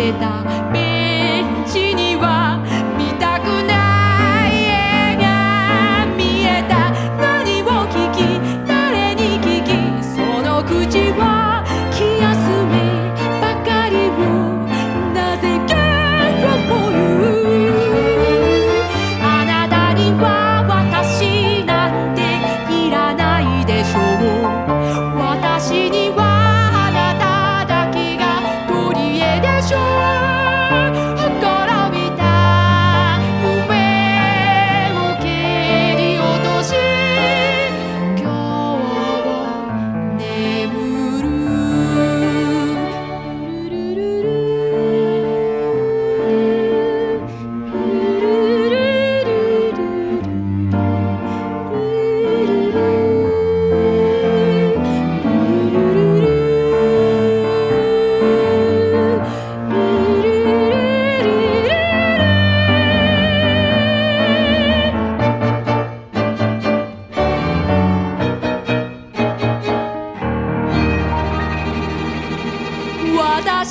せた。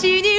Şimdi